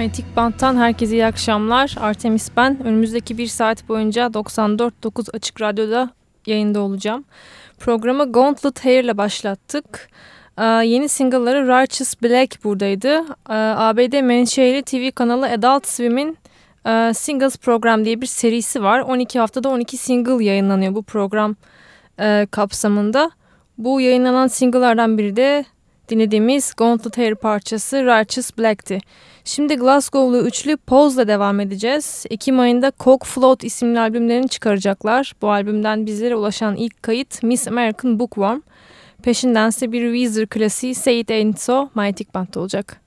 Manyetik Bant'tan herkese iyi akşamlar. Artemis ben. Önümüzdeki bir saat boyunca 94.9 Açık Radyo'da yayında olacağım. Programı Gauntlet Hair ile başlattık. Ee, yeni single'ları Righteous Black buradaydı. Ee, ABD menşeili TV kanalı Adult Swim'in e, Singles Program diye bir serisi var. 12 haftada 12 single yayınlanıyor bu program e, kapsamında. Bu yayınlanan single'lardan biri de dinlediğimiz Gauntlet Hair parçası Righteous Black'ti. Şimdi Glasgow'lu üçlü Pose'la devam edeceğiz. Ekim ayında Coke Float isimli albümlerini çıkaracaklar. Bu albümden bizlere ulaşan ilk kayıt Miss American Bookworm. Peşindense bir Weezer klasiği Say It Ain't So Mighty Band'da olacak.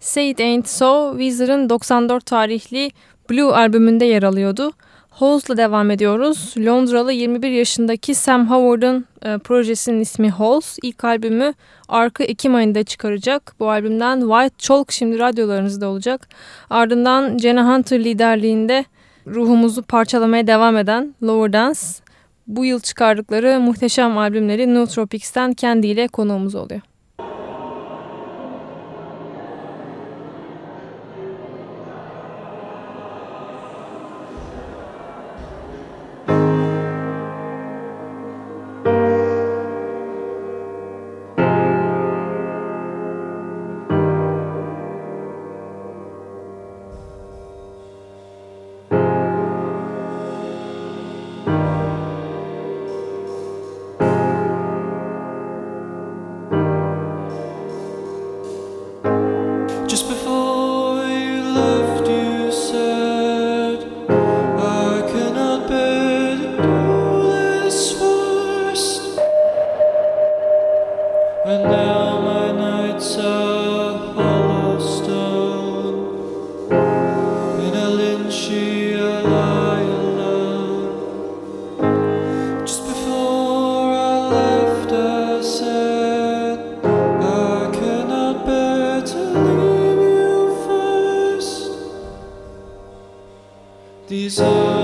Say It Ain't So, Weezer'ın 94 tarihli Blue albümünde yer alıyordu. Halls'la devam ediyoruz. Londralı 21 yaşındaki Sam Howard'ın e, projesinin ismi Halls. İlk albümü Ark'ı Ekim ayında çıkaracak. Bu albümden White Chalk şimdi radyolarınızda olacak. Ardından Jenna Hunter liderliğinde ruhumuzu parçalamaya devam eden Lower Dance. Bu yıl çıkardıkları muhteşem albümleri Nootropics'ten kendiyle konuğumuz oluyor. Jesus.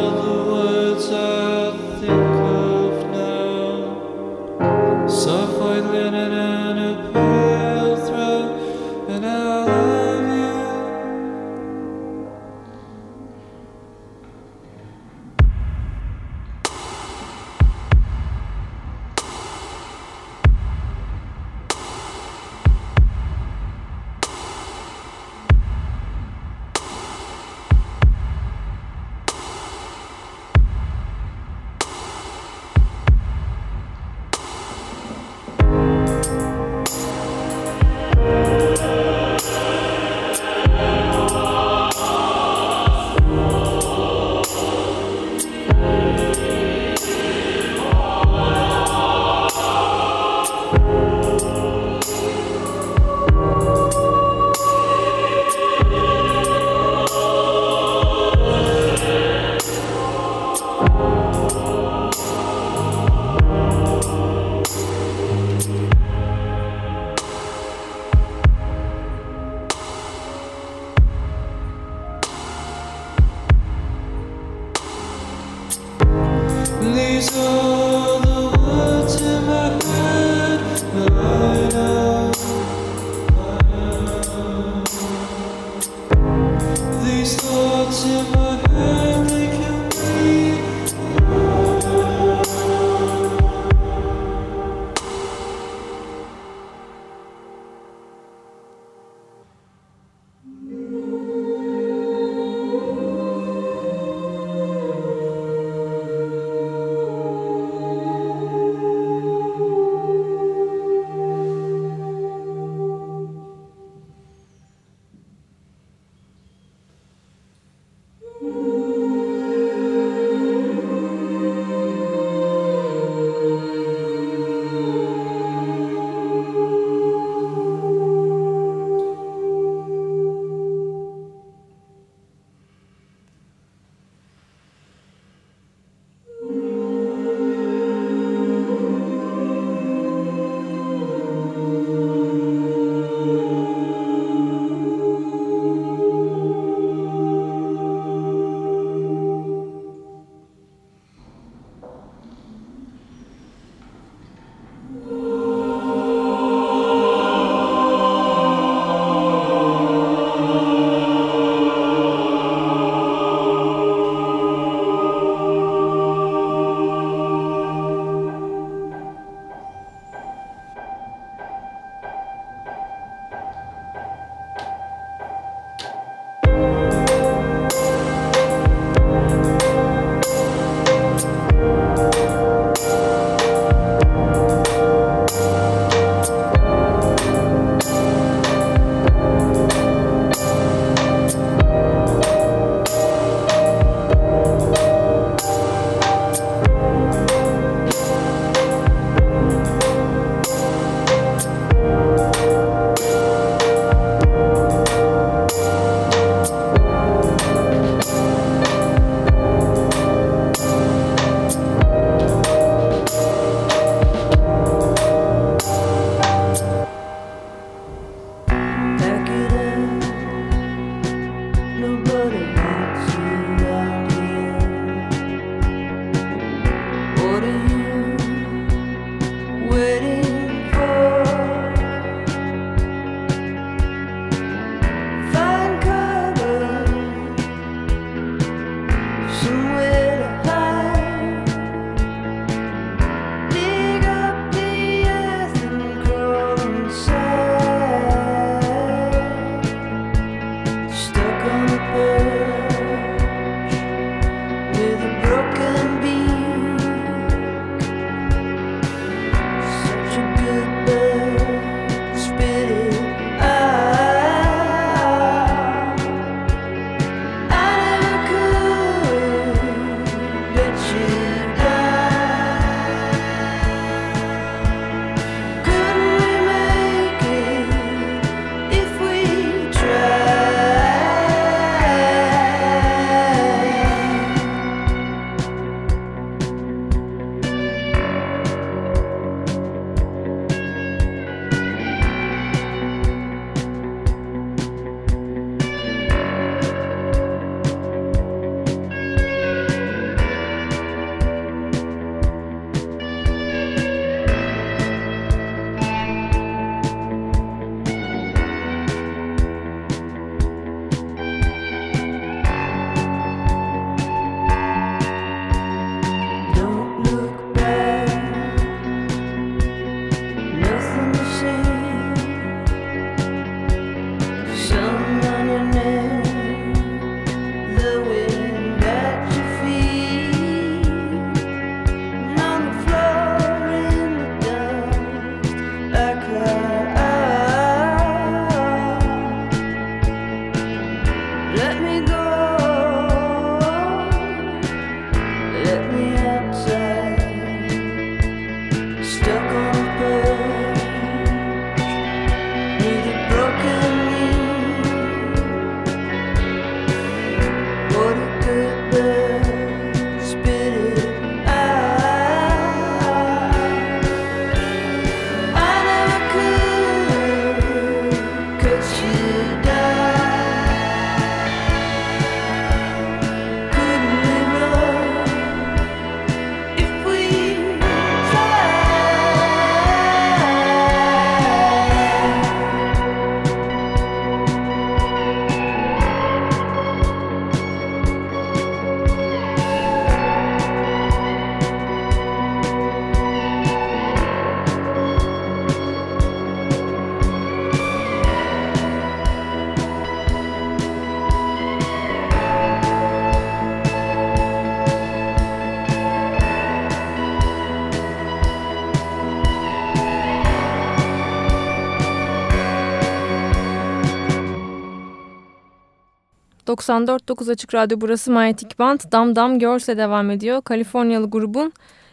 94.9 Açık Radyo burası Manyetik Band. Dam Dam Girls'e devam ediyor. Kaliforniyalı grubun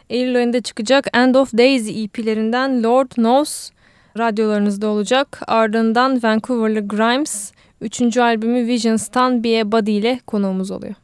Eylül ayında çıkacak End of Daisy EP'lerinden Lord Knows radyolarınızda olacak. Ardından Vancouver'lı Grimes 3. albümü Visions'tan Be A Body ile konuğumuz oluyor.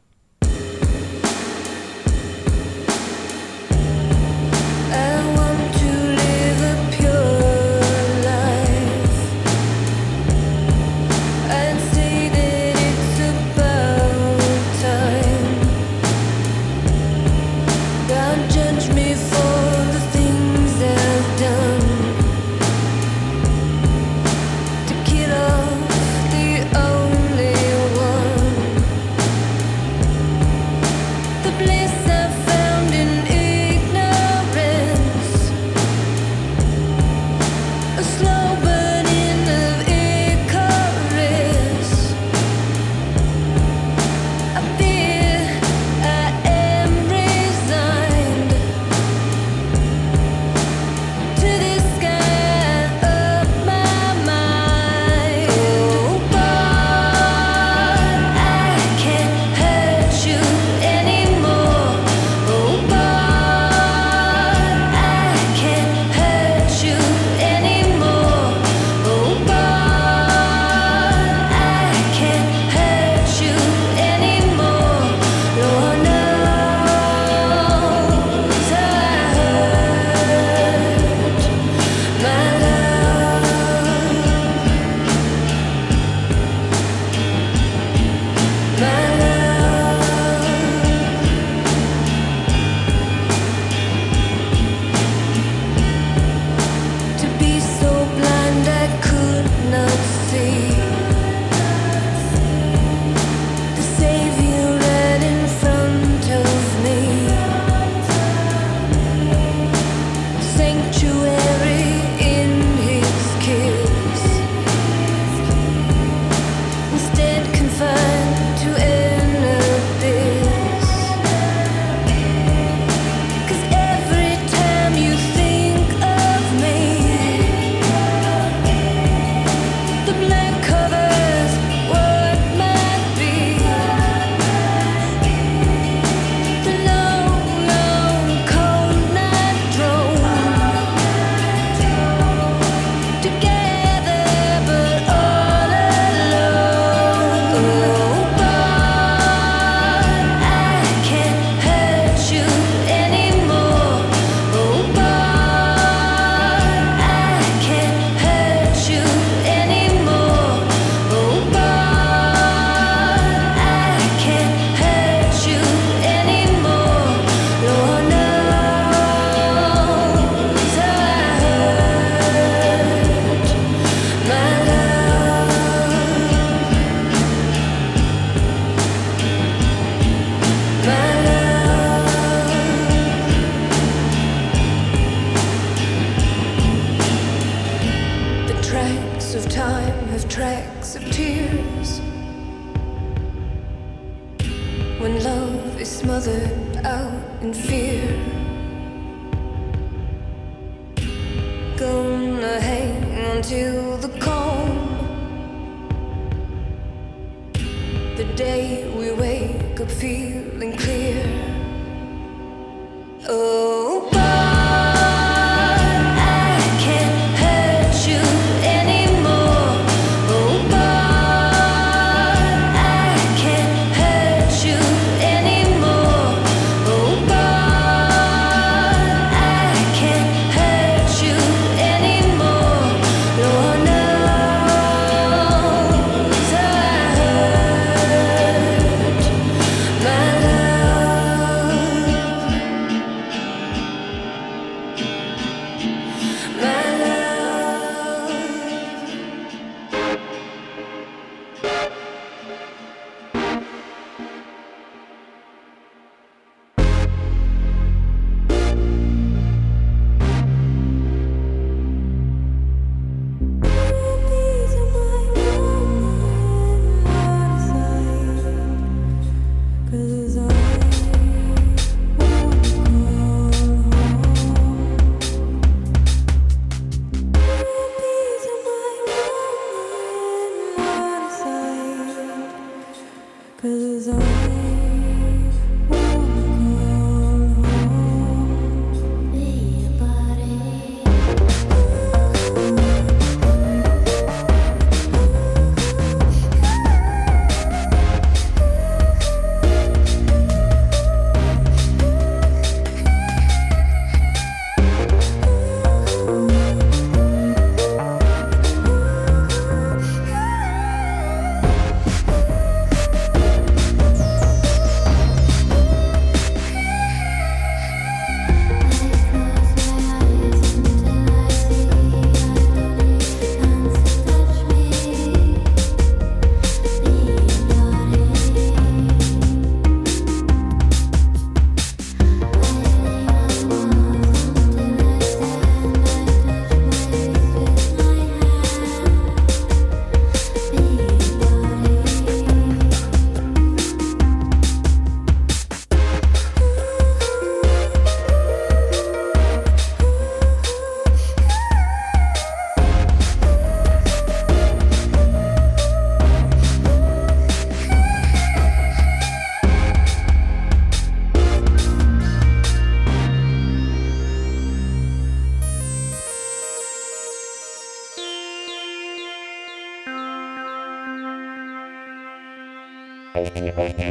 Thank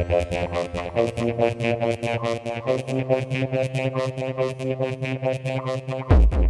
you.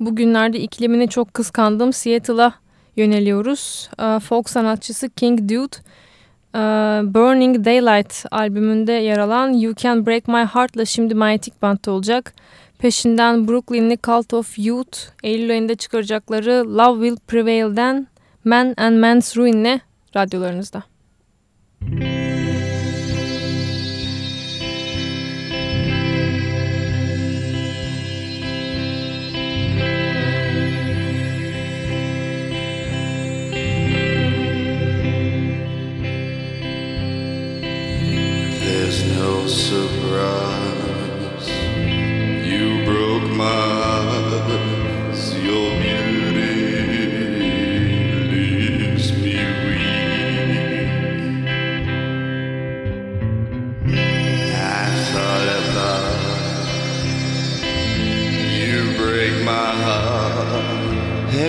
Bugünlerde iklimini çok kıskandığım Seattle'a yöneliyoruz. Ee, folk sanatçısı King Dude, e, Burning Daylight albümünde yer alan You Can Break My Heart'la şimdi Manyetik Band'da olacak. Peşinden Brooklyn'li Cult of Youth, Eylül ayında çıkaracakları Love Will Prevail'den Man and Man's Ruin'le radyolarınızda. Müzik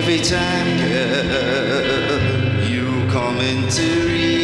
every time, girl, you come into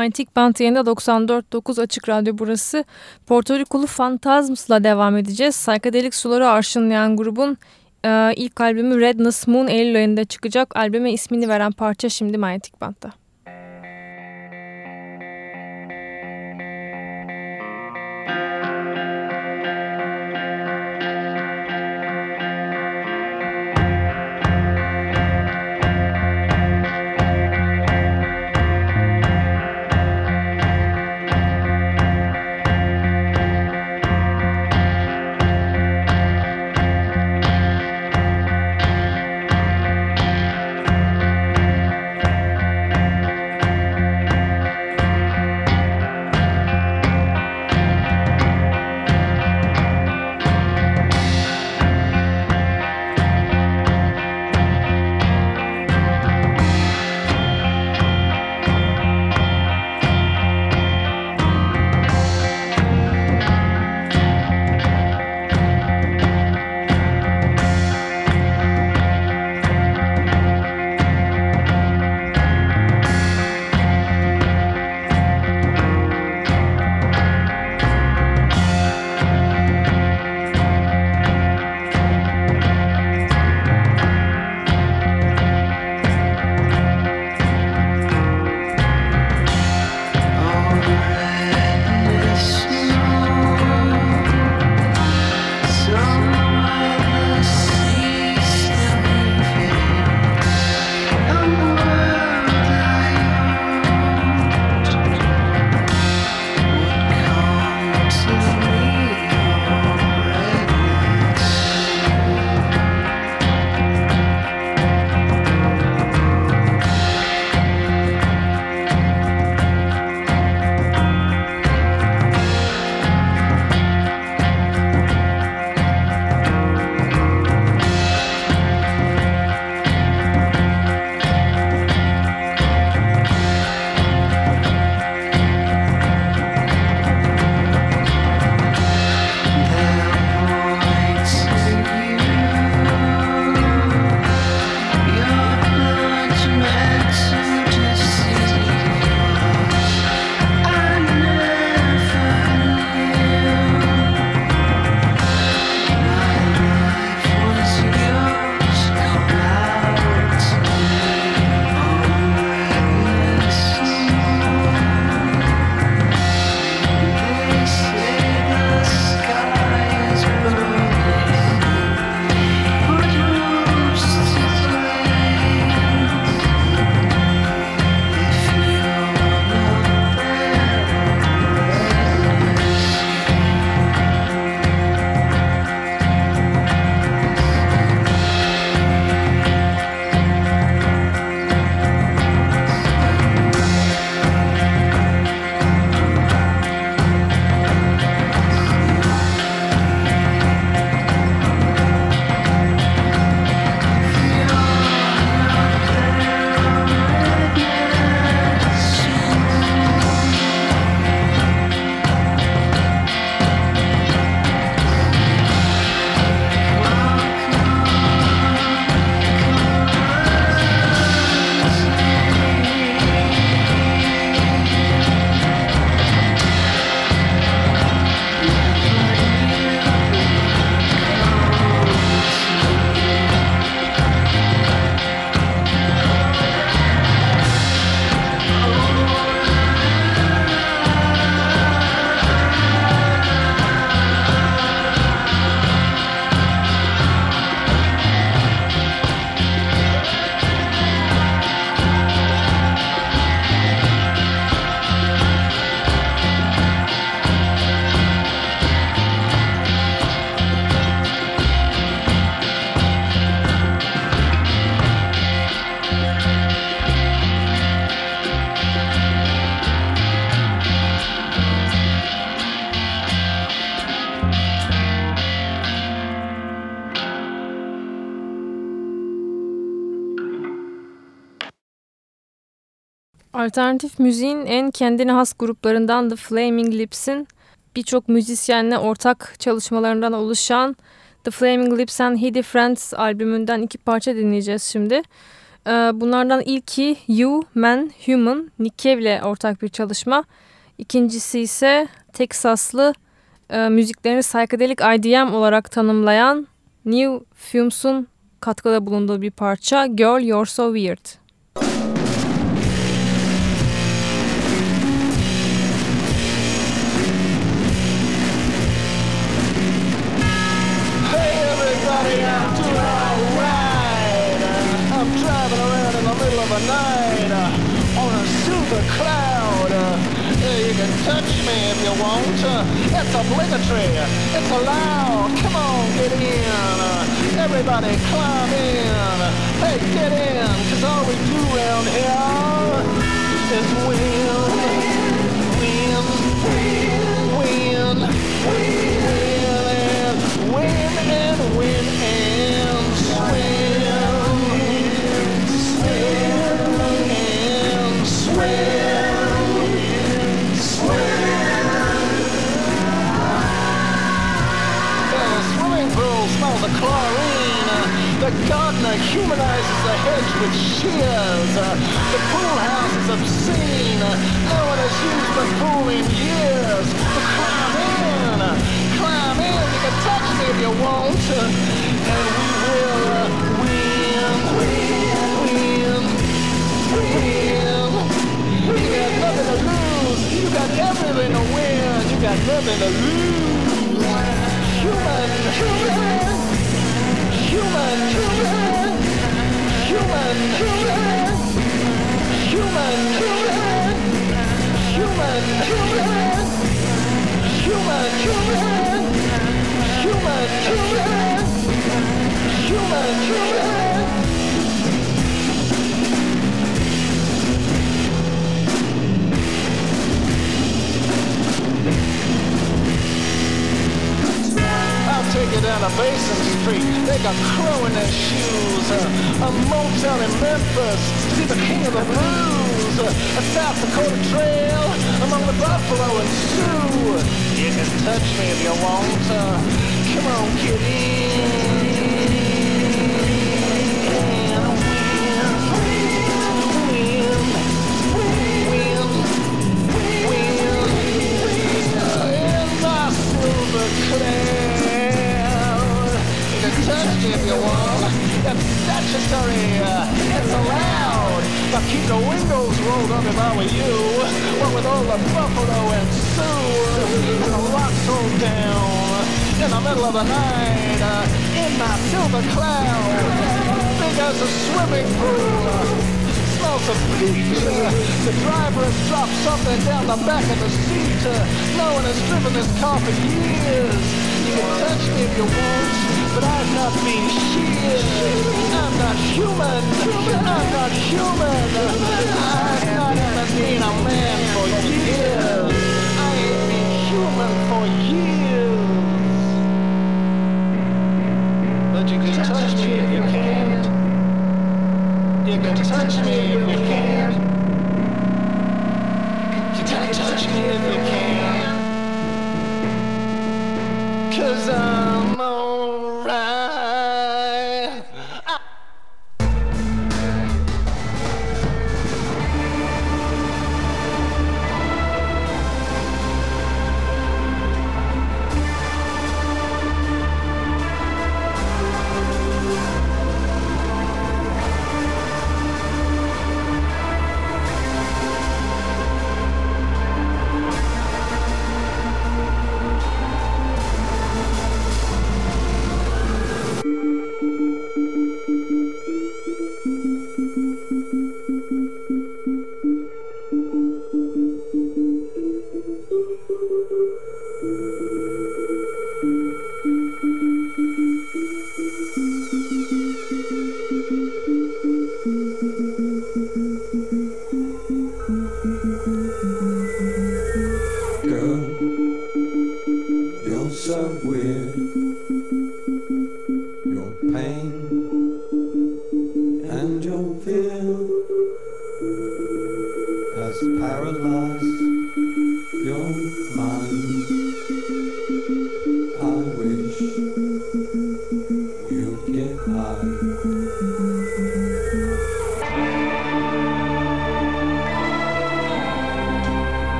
Antik Bent yayında 94.9 Açık Radyo burası. Porto Rikolu Phantasms'la devam edeceğiz. Saykadelik suları arşınlayan grubun e, ilk albümü Redness Moon Eylül ayında çıkacak. Albüme ismini veren parça şimdi Manyetik Bent'te. Alternatif müziğin en kendine has gruplarından The Flaming Lips'in birçok müzisyenle ortak çalışmalarından oluşan The Flaming Lips and Heady Friends albümünden iki parça dinleyeceğiz şimdi. Ee, bunlardan ilki You, Man, Human, Nick Cave ile ortak bir çalışma. İkincisi ise Teksaslı e, müziklerini psychedelic IDM olarak tanımlayan New Fumes'un katkıda bulunduğu bir parça Girl You're So Weird. Touch me if you want. It's obligatory. It's allowed. Come on, get in. Everybody climb in. Hey, get in, cause all we do around here is win. Win. Win. They got crow in their shoes. A motel in Memphis. See the king of the blues. A South Dakota trail among the buffalo and Sioux. You can touch me if you want. Uh, come on, kitty. If you want. It's statutory. uh, It's allowed. But keep the windows rolled up if I were you. What with all the buffalo and Sioux and the rocks rolled down in the middle of the night uh, in my silver cloud, big as a swimming pool smells of bleach. The driver has dropped something down the back of the seat. Uh, no one has driven this car for years. You can touch me if you want, but I've not been here. I'm not human. I'm not human. I've not even been a man for years. I ain't been human for years. But you can touch me if you can. You can touch me if you can. You can touch me if you can um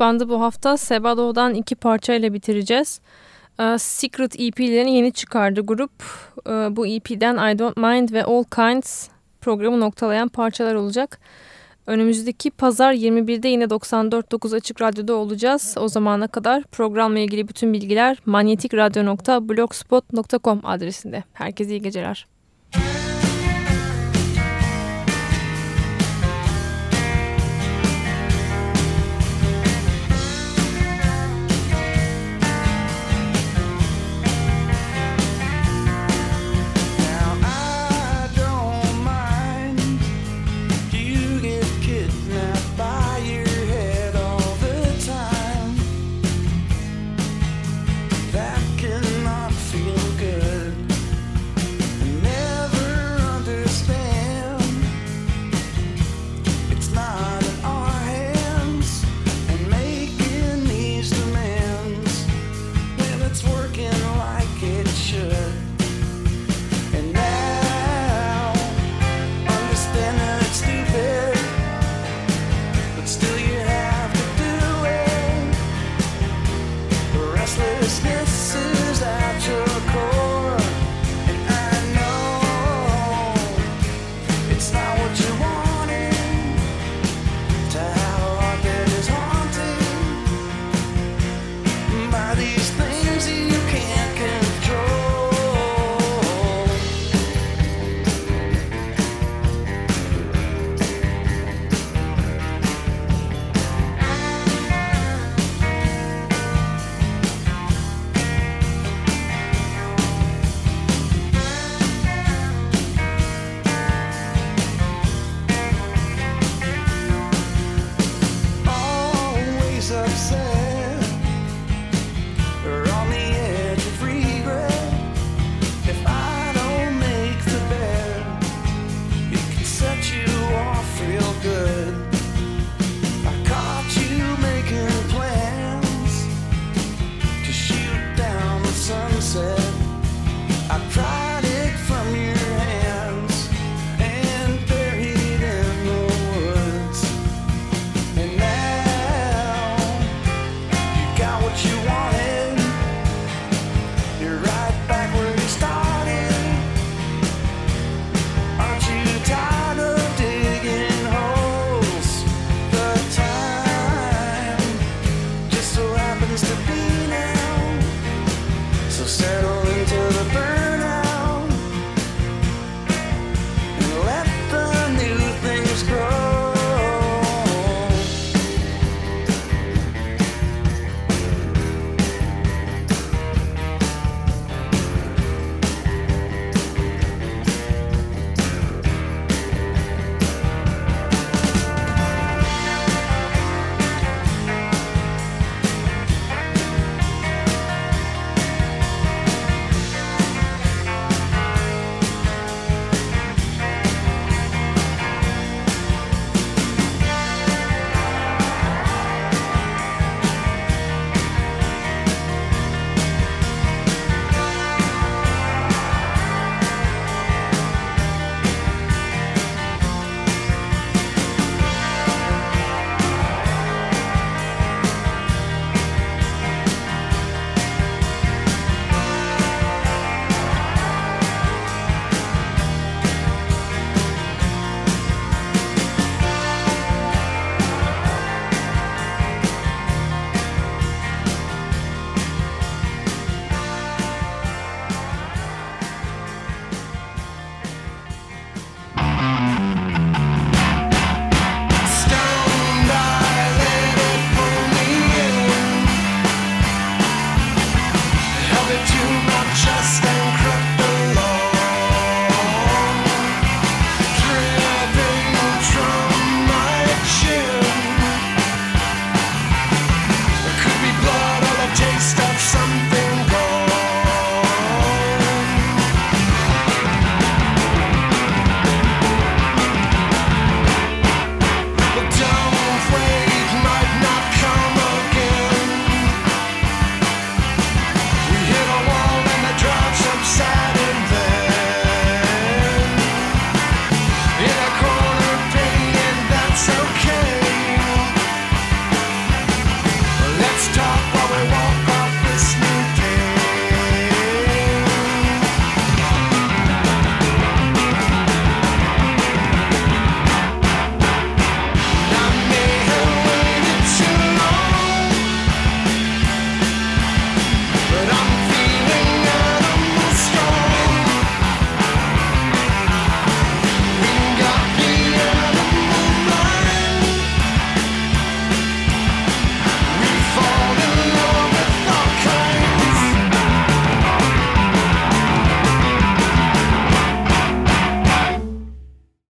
Band'ı bu hafta Sebado'dan iki parçayla bitireceğiz. Ee, Secret EP'lerini yeni çıkardı grup. Ee, bu EP'den I Don't Mind ve All Kinds programı noktalayan parçalar olacak. Önümüzdeki pazar 21'de yine 94.9 Açık Radyo'da olacağız. O zamana kadar programla ilgili bütün bilgiler manyetikradyo.blogspot.com adresinde. Herkese iyi geceler.